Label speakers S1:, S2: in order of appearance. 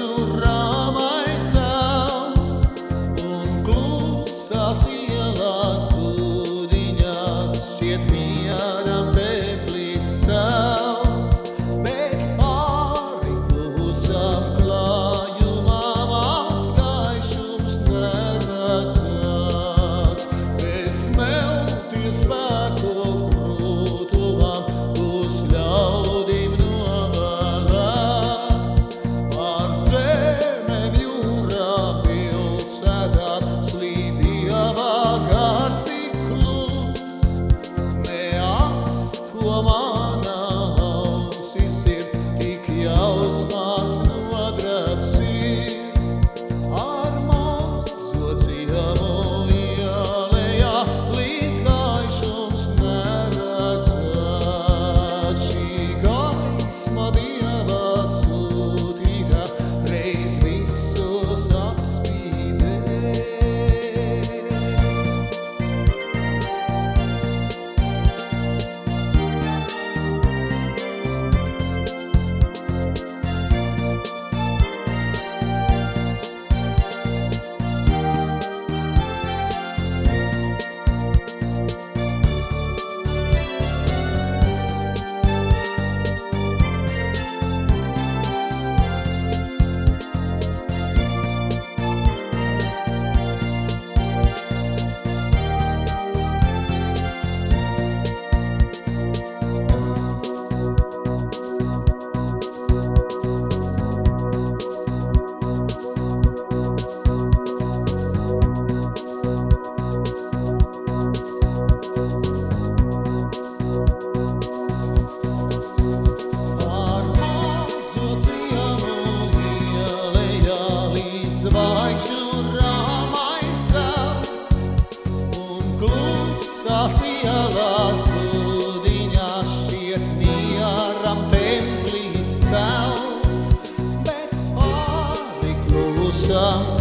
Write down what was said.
S1: you. visā ielās būdiņā šķiet mieram templī izcelts, bet pāri klusam